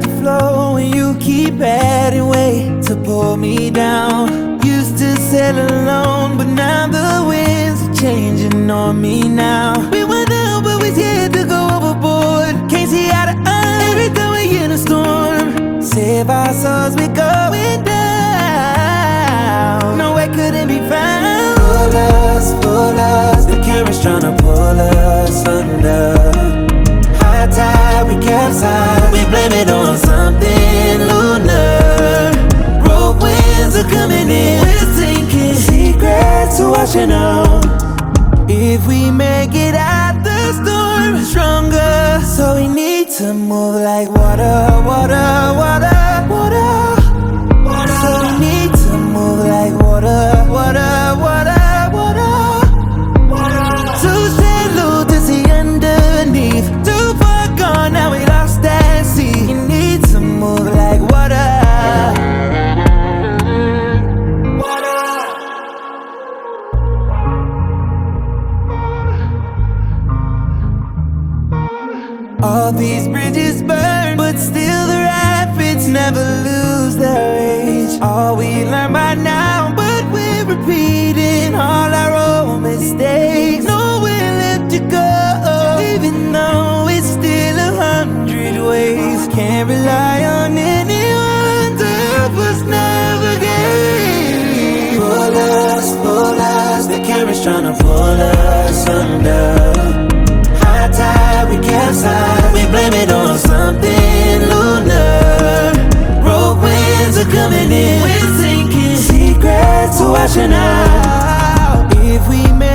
flow and you keep adding weight to pull me down. Used to sail alone, but now the winds are changing on me now. We were down, but we scared to go overboard. Can't see out of eye every time we in a storm. Save our souls, we're going down. Nowhere couldn't be found. Pull us, pull us. The current's tryna pull us under. High tide, we capsize. We blame it on something lunar. Rogue winds are coming in. We're sinking. Secrets are washing out. If we make it out the storm, we're stronger. So we need to move like water, water, All these bridges burn, but still the rapids never lose their age. All we learn by now, but we're repeating all our old mistakes. Nowhere left to go, even though it's still a hundred ways. Can't rely on anyone to help us navigate. Pull us, pull us, the current's tryna pull us under. We. We blame it on something lunar. Rogue winds are coming in. We're sinking. Secrets are washing out. If we make